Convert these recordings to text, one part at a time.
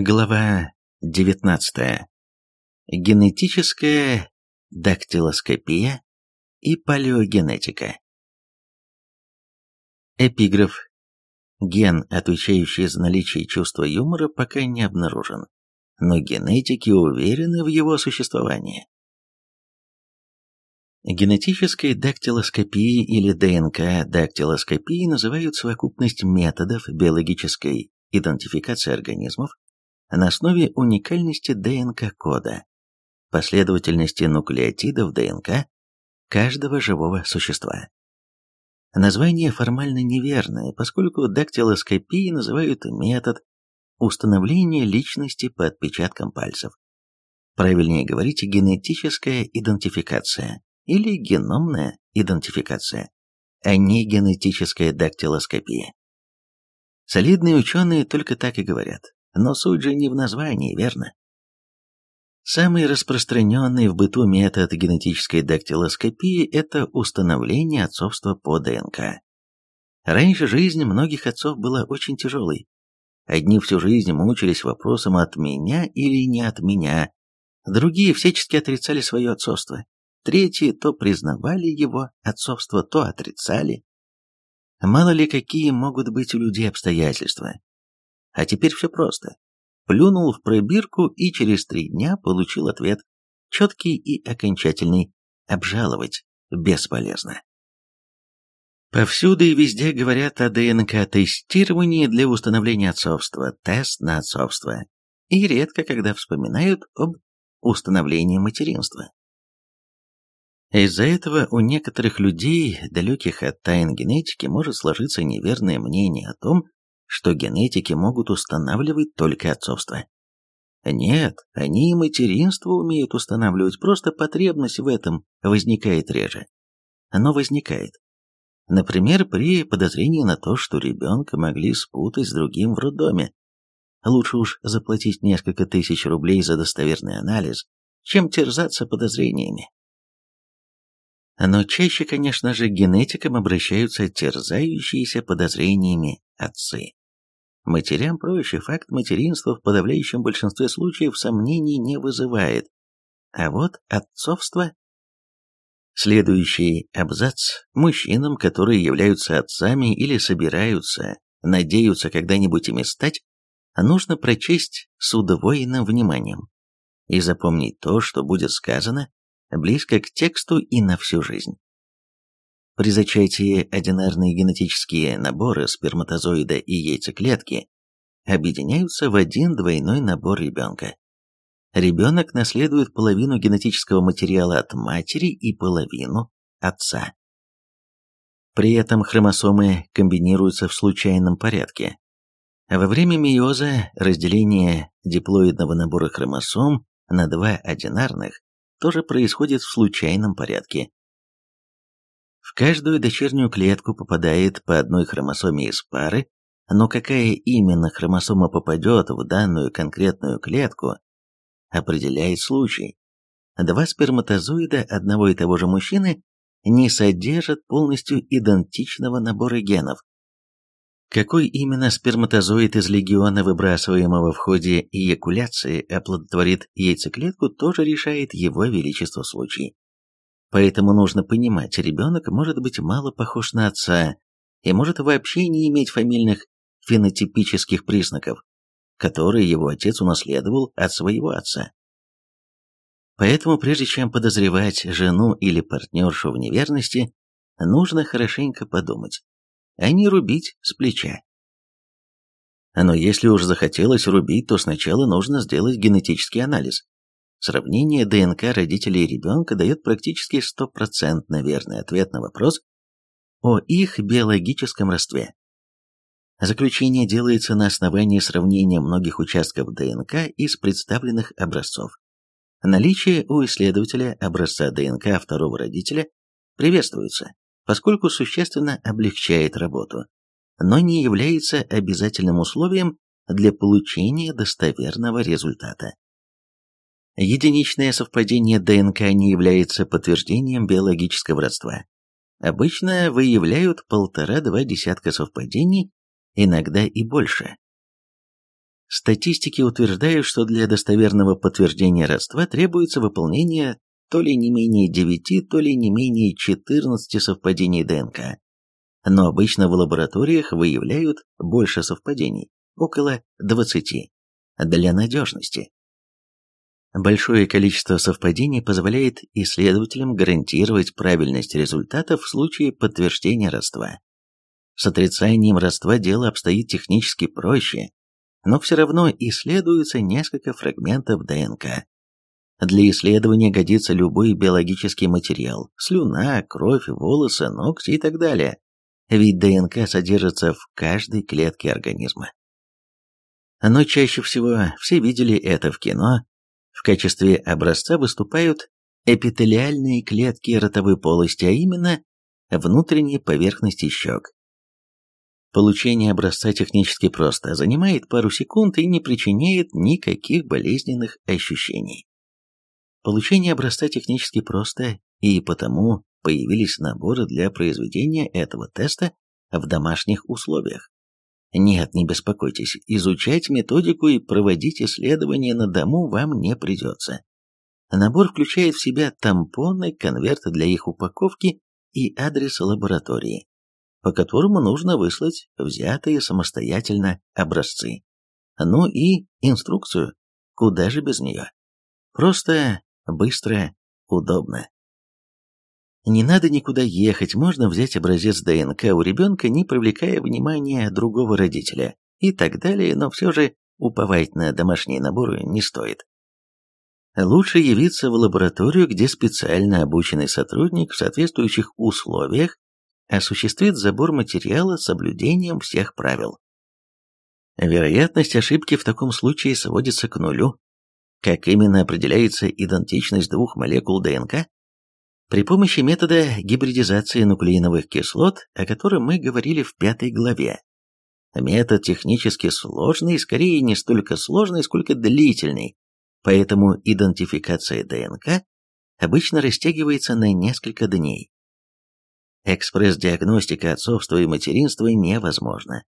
Глава 19. Генетическая дактилоскопия и палеогенетика. Эпиграф. Ген, отвечающий за наличие чувства юмора, пока не обнаружен, но генетики уверены в его существовании. Генетической дактилоскопией или ДНК-дактилоскопией называют совокупность методов биологической идентификации организмов, на основе уникальности ДНК-кода, последовательности нуклеотидов ДНК каждого живого существа. Название формально неверное, поскольку дактилоскопией называют метод установления личности по отпечаткам пальцев. Правильнее говорить генетическая идентификация или геномная идентификация, а не генетическая дактилоскопия. Солидные ученые только так и говорят. Но суть же не в названии, верно? Самый распространенный в быту метод генетической дактилоскопии – это установление отцовства по ДНК. Раньше жизнь многих отцов была очень тяжелой. Одни всю жизнь мучились вопросом от меня или не от меня, другие всячески отрицали свое отцовство, третьи то признавали его отцовство, то отрицали. Мало ли какие могут быть у людей обстоятельства, а теперь все просто. Плюнул в пробирку и через три дня получил ответ. Четкий и окончательный. Обжаловать бесполезно. Повсюду и везде говорят о ДНК-тестировании для установления отцовства, тест на отцовство. И редко когда вспоминают об установлении материнства. Из-за этого у некоторых людей, далеких от тайн генетики, может сложиться неверное мнение о том, что генетики могут устанавливать только отцовство. Нет, они и материнство умеют устанавливать, просто потребность в этом возникает реже. Оно возникает. Например, при подозрении на то, что ребенка могли спутать с другим в роддоме. Лучше уж заплатить несколько тысяч рублей за достоверный анализ, чем терзаться подозрениями. Но чаще, конечно же, генетикам обращаются терзающиеся подозрениями отцы. Матерям проще, факт материнства в подавляющем большинстве случаев сомнений не вызывает. А вот отцовство... Следующий абзац мужчинам, которые являются отцами или собираются, надеются когда-нибудь ими стать, нужно прочесть с удвоенным вниманием и запомнить то, что будет сказано, близко к тексту и на всю жизнь. При зачатии одинарные генетические наборы сперматозоида и яйцеклетки объединяются в один двойной набор ребенка. Ребенок наследует половину генетического материала от матери и половину отца. При этом хромосомы комбинируются в случайном порядке. Во время мейоза разделение диплоидного набора хромосом на два одинарных тоже происходит в случайном порядке. В каждую дочернюю клетку попадает по одной хромосоме из пары, но какая именно хромосома попадет в данную конкретную клетку, определяет случай. Два сперматозоида одного и того же мужчины не содержат полностью идентичного набора генов. Какой именно сперматозоид из легиона, выбрасываемого в ходе эякуляции, оплодотворит яйцеклетку, тоже решает его величество случай. Поэтому нужно понимать, ребенок может быть мало похож на отца и может вообще не иметь фамильных фенотипических признаков, которые его отец унаследовал от своего отца. Поэтому прежде чем подозревать жену или партнершу в неверности, нужно хорошенько подумать, а не рубить с плеча. Но если уж захотелось рубить, то сначала нужно сделать генетический анализ. Сравнение ДНК родителей и ребенка дает практически стопроцентно верный ответ на вопрос о их биологическом родстве. Заключение делается на основании сравнения многих участков ДНК из представленных образцов. Наличие у исследователя образца ДНК второго родителя приветствуется, поскольку существенно облегчает работу, но не является обязательным условием для получения достоверного результата. Единичное совпадение ДНК не является подтверждением биологического родства. Обычно выявляют полтора-два десятка совпадений, иногда и больше. Статистики утверждают, что для достоверного подтверждения родства требуется выполнение то ли не менее 9, то ли не менее 14 совпадений ДНК. Но обычно в лабораториях выявляют больше совпадений, около 20, для надежности. Большое количество совпадений позволяет исследователям гарантировать правильность результатов в случае подтверждения родства. С отрицанием родства дело обстоит технически проще, но все равно исследуется несколько фрагментов ДНК. Для исследования годится любой биологический материал – слюна, кровь, волосы, ногти и так далее. Ведь ДНК содержится в каждой клетке организма. Но чаще всего все видели это в кино. В качестве образца выступают эпителиальные клетки ротовой полости, а именно внутренней поверхности щек. Получение образца технически просто, занимает пару секунд и не причиняет никаких болезненных ощущений. Получение образца технически просто, и потому появились наборы для произведения этого теста в домашних условиях. Нет, не беспокойтесь, изучать методику и проводить исследования на дому вам не придется. Набор включает в себя тампоны, конверты для их упаковки и адрес лаборатории по которому нужно выслать взятые самостоятельно образцы. Ну и инструкцию, куда же без нее. Просто, быстро, удобно. Не надо никуда ехать, можно взять образец ДНК у ребенка, не привлекая внимания другого родителя и так далее, но все же уповать на домашние наборы не стоит. Лучше явиться в лабораторию, где специально обученный сотрудник в соответствующих условиях осуществит забор материала с соблюдением всех правил. Вероятность ошибки в таком случае сводится к нулю. Как именно определяется идентичность двух молекул ДНК? При помощи метода гибридизации нуклеиновых кислот, о котором мы говорили в пятой главе. Метод технически сложный, скорее не столько сложный, сколько длительный, поэтому идентификация ДНК обычно растягивается на несколько дней. Экспресс-диагностика отцовства и материнства невозможна.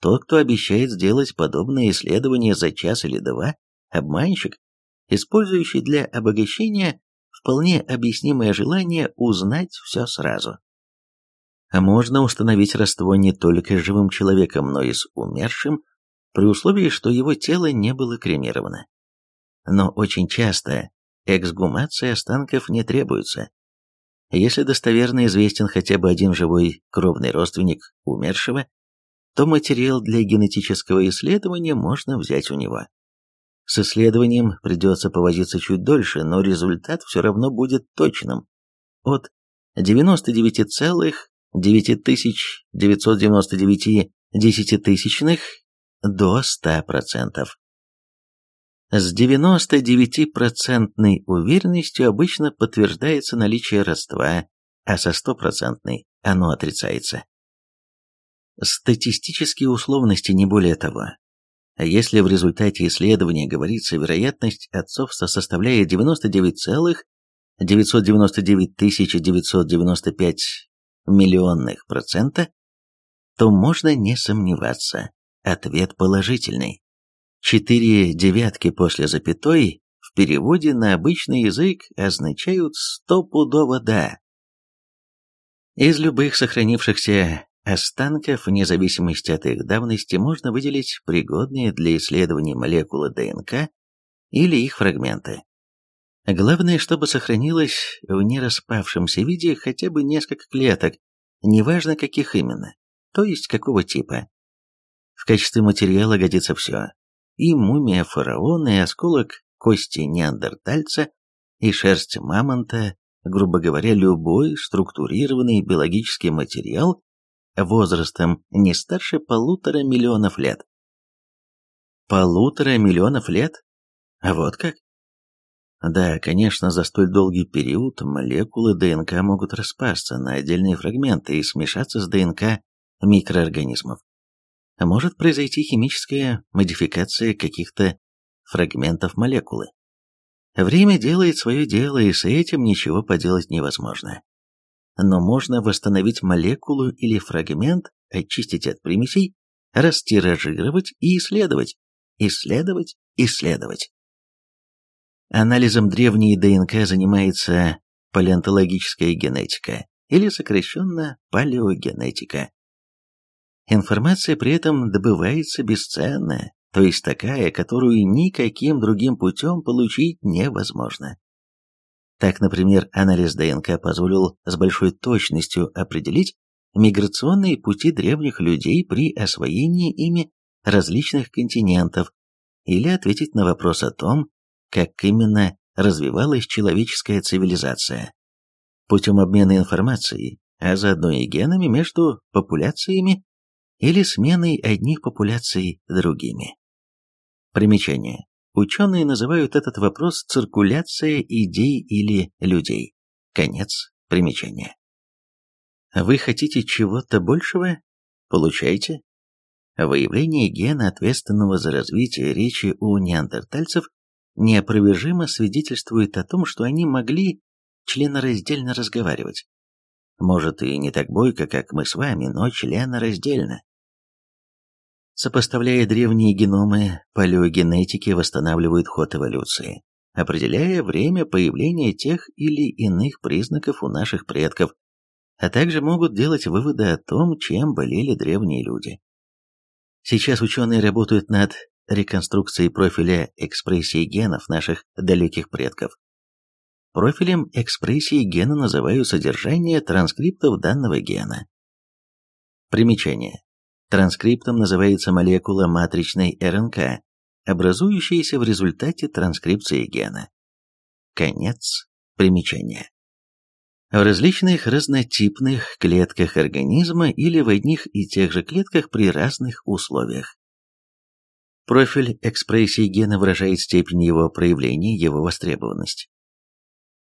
Тот, кто обещает сделать подобное исследование за час или два, обманщик, использующий для обогащения вполне объяснимое желание узнать все сразу. А можно установить родство не только с живым человеком, но и с умершим, при условии, что его тело не было кремировано. Но очень часто эксгумация останков не требуется, если достоверно известен хотя бы один живой кровный родственник умершего, то материал для генетического исследования можно взять у него. С исследованием придется повозиться чуть дольше, но результат все равно будет точным. От 99,9999 десятитысячных до 100%. С 99% уверенностью обычно подтверждается наличие родства, а со стопроцентной оно отрицается. Статистические условности не более того. Если в результате исследования говорится, вероятность отцовства составляет 99,999 995 миллионных процента, то можно не сомневаться, ответ положительный. Четыре девятки после запятой в переводе на обычный язык означают «стопудово да». Из любых сохранившихся останков, вне зависимости от их давности, можно выделить пригодные для исследований молекулы ДНК или их фрагменты. Главное, чтобы сохранилось в нераспавшемся виде хотя бы несколько клеток, неважно каких именно, то есть какого типа. В качестве материала годится все, и мумия фараона, и осколок кости неандертальца, и шерсть мамонта, грубо говоря, любой структурированный биологический материал возрастом не старше полутора миллионов лет. Полутора миллионов лет? Вот как? Да, конечно, за столь долгий период молекулы ДНК могут распасться на отдельные фрагменты и смешаться с ДНК микроорганизмов может произойти химическая модификация каких-то фрагментов молекулы. Время делает свое дело, и с этим ничего поделать невозможно. Но можно восстановить молекулу или фрагмент, очистить от примесей, растиражировать и исследовать. исследовать, исследовать. Анализом древней ДНК занимается палеонтологическая генетика, или сокращенно палеогенетика. Информация при этом добывается бесценная, то есть такая, которую никаким другим путем получить невозможно. Так, например, анализ ДНК позволил с большой точностью определить миграционные пути древних людей при освоении ими различных континентов или ответить на вопрос о том, как именно развивалась человеческая цивилизация. Путем обмена информацией, а заодно и генами между популяциями или сменой одних популяций другими. Примечание. Ученые называют этот вопрос циркуляция идей или людей. Конец примечания. Вы хотите чего-то большего? Получайте. Выявление гена, ответственного за развитие речи у неандертальцев, неопровержимо свидетельствует о том, что они могли членораздельно разговаривать. Может, и не так бойко, как мы с вами, но членораздельно. Сопоставляя древние геномы, палеогенетики восстанавливают ход эволюции, определяя время появления тех или иных признаков у наших предков, а также могут делать выводы о том, чем болели древние люди. Сейчас ученые работают над реконструкцией профиля экспрессии генов наших далеких предков. Профилем экспрессии гена называют содержание транскриптов данного гена. Примечание. Транскриптом называется молекула матричной РНК, образующаяся в результате транскрипции гена. Конец примечания. В различных разнотипных клетках организма или в одних и тех же клетках при разных условиях. Профиль экспрессии гена выражает степень его проявления, его востребованность.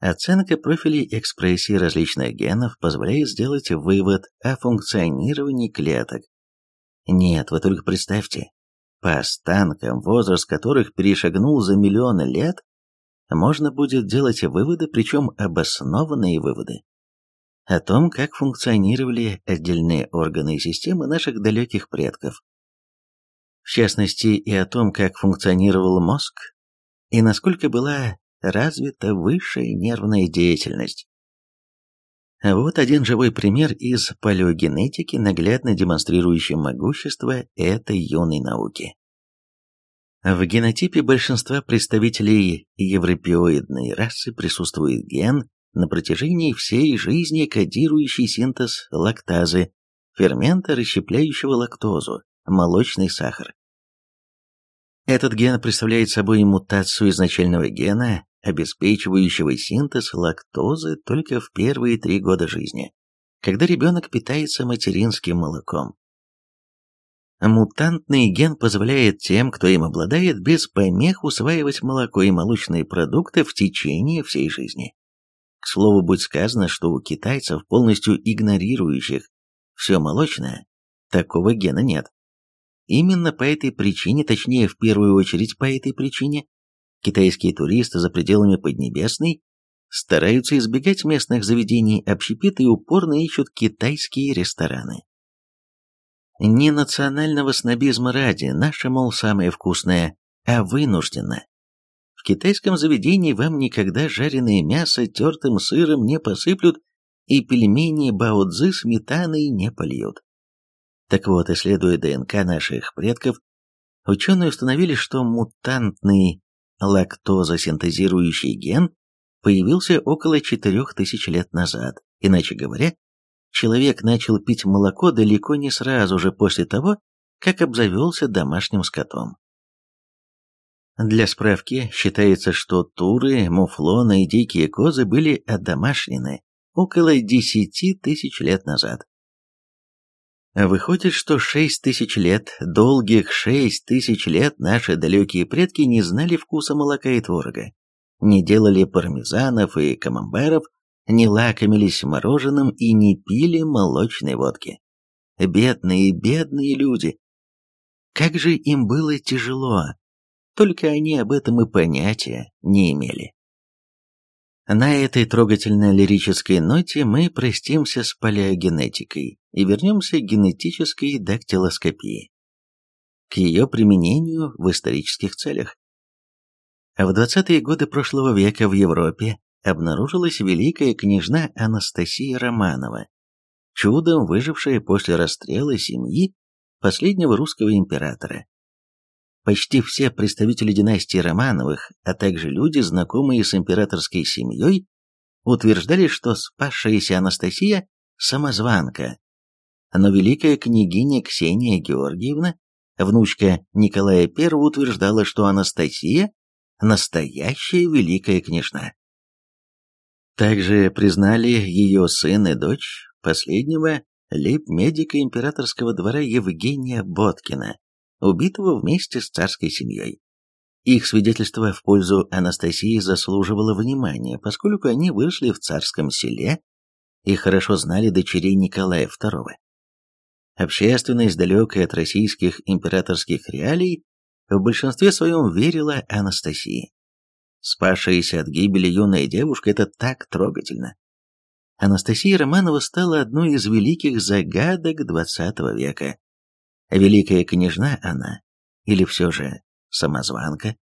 Оценка профилей экспрессии различных генов позволяет сделать вывод о функционировании клеток, нет, вы только представьте, по останкам, возраст которых перешагнул за миллионы лет, можно будет делать выводы, причем обоснованные выводы, о том, как функционировали отдельные органы и системы наших далеких предков. В частности, и о том, как функционировал мозг, и насколько была развита высшая нервная деятельность. Вот один живой пример из палеогенетики, наглядно демонстрирующий могущество этой юной науки. В генотипе большинства представителей европеоидной расы присутствует ген, на протяжении всей жизни кодирующий синтез лактазы, фермента, расщепляющего лактозу, молочный сахар. Этот ген представляет собой мутацию изначального гена, обеспечивающего синтез лактозы только в первые три года жизни, когда ребенок питается материнским молоком. Мутантный ген позволяет тем, кто им обладает, без помех усваивать молоко и молочные продукты в течение всей жизни. К слову, будь сказано, что у китайцев, полностью игнорирующих все молочное, такого гена нет. Именно по этой причине, точнее, в первую очередь по этой причине, Китайские туристы за пределами Поднебесной стараются избегать местных заведений общепита и упорно ищут китайские рестораны. Не национального снобизма ради, наше, мол, самое вкусное, а вынужденно. В китайском заведении вам никогда жареное мясо тертым сыром не посыплют и пельмени бао-цзы сметаной не польют. Так вот, исследуя ДНК наших предков, ученые установили, что мутантный лактозосинтезирующий ген появился около 4000 лет назад. Иначе говоря, человек начал пить молоко далеко не сразу же после того, как обзавелся домашним скотом. Для справки, считается, что туры, муфлоны и дикие козы были одомашнены около 10 тысяч лет назад. Выходит, что шесть тысяч лет, долгих шесть тысяч лет наши далекие предки не знали вкуса молока и творога, не делали пармезанов и камамберов, не лакомились мороженым и не пили молочной водки. Бедные, бедные люди. Как же им было тяжело, только они об этом и понятия не имели. На этой трогательно-лирической ноте мы простимся с палеогенетикой и вернемся к генетической дактилоскопии. к ее применению в исторических целях. В 20-е годы прошлого века в Европе обнаружилась великая княжна Анастасия Романова, чудом выжившая после расстрела семьи последнего русского императора. Почти все представители династии Романовых, а также люди, знакомые с императорской семьей, утверждали, что спасшаяся Анастасия – самозванка. Но великая княгиня Ксения Георгиевна, внучка Николая I, утверждала, что Анастасия – настоящая великая княжна. Также признали ее сын и дочь последнего лейб-медика императорского двора Евгения Боткина, убитого вместе с царской семьей. Их свидетельство в пользу Анастасии заслуживало внимания, поскольку они выросли в царском селе и хорошо знали дочерей Николая II. Общественность, далекая от российских императорских реалий, в большинстве своем верила Анастасии. Спасшаяся от гибели юная девушка – это так трогательно. Анастасия Романова стала одной из великих загадок XX века. Великая княжна она, или все же самозванка?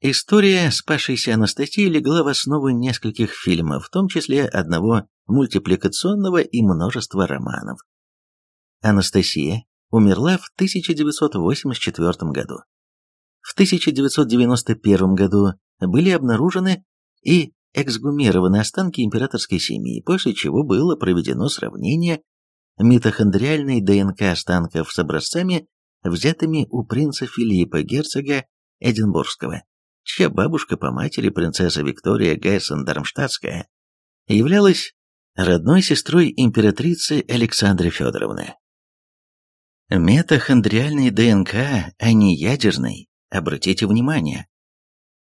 История спасшейся Анастасии легла в основу нескольких фильмов, в том числе одного мультипликационного и множества романов. Анастасия умерла в 1984 году. В 1991 году были обнаружены и эксгумированы останки императорской семьи, после чего было проведено сравнение митохондриальной ДНК останков с образцами, взятыми у принца Филиппа, герцога Эдинбургского, чья бабушка по матери, принцесса Виктория Гайсен-Дармштадтская, являлась родной сестрой императрицы Александры Федоровны. Метахондриальной ДНК, а не ядерной, обратите внимание,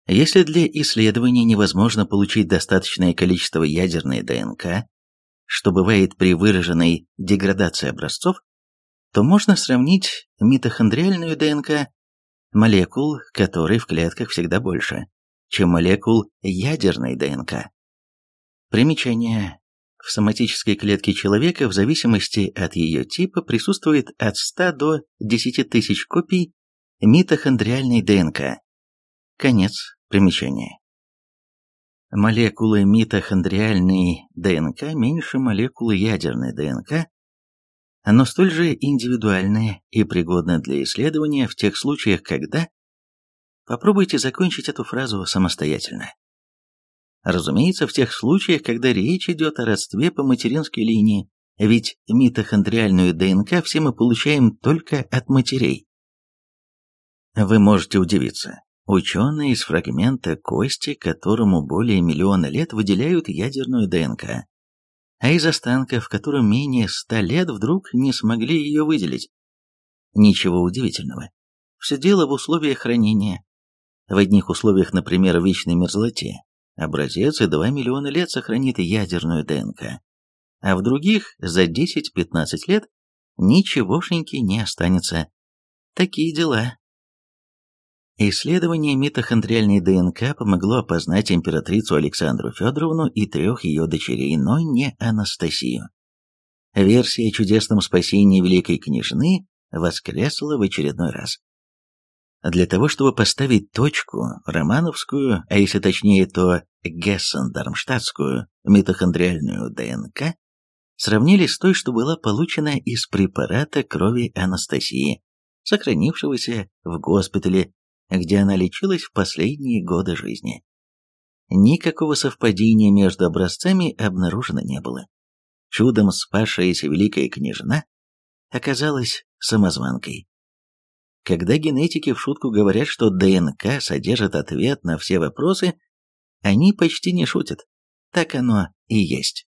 если для исследования невозможно получить достаточное количество ядерной ДНК, что бывает при выраженной деградации образцов, то можно сравнить митохондриальную ДНК, молекул которой в клетках всегда больше, чем молекул ядерной ДНК. Примечание. В соматической клетке человека в зависимости от ее типа присутствует от 100 до 10 тысяч копий митохондриальной ДНК. Конец примечания. Молекулы митохондриальной ДНК меньше молекулы ядерной ДНК, но столь же индивидуальные и пригодны для исследования в тех случаях, когда... Попробуйте закончить эту фразу самостоятельно. Разумеется, в тех случаях, когда речь идет о родстве по материнской линии, ведь митохондриальную ДНК все мы получаем только от матерей. Вы можете удивиться. Ученые из фрагмента кости, которому более миллиона лет, выделяют ядерную ДНК, а из останков, которым менее ста лет, вдруг не смогли ее выделить. Ничего удивительного. Все дело в условиях хранения. В одних условиях, например, в вечной мерзлоте, образец и 2 миллиона лет сохранит ядерную ДНК, а в других за 10-15 лет ничегошеньки не останется. Такие дела. Исследование митохондриальной ДНК помогло опознать императрицу Александру Федоровну и трех ее дочерей, но не Анастасию. Версия о чудесном спасении великой княжны воскресла в очередной раз. Для того, чтобы поставить точку, романовскую, а если точнее, то гессен-дармштадтскую митохондриальную ДНК, сравнили с той, что была получена из препарата крови Анастасии, сохранившегося в госпитале где она лечилась в последние годы жизни. Никакого совпадения между образцами обнаружено не было. Чудом спасшаяся великая княжна оказалась самозванкой. Когда генетики в шутку говорят, что ДНК содержит ответ на все вопросы, они почти не шутят. Так оно и есть.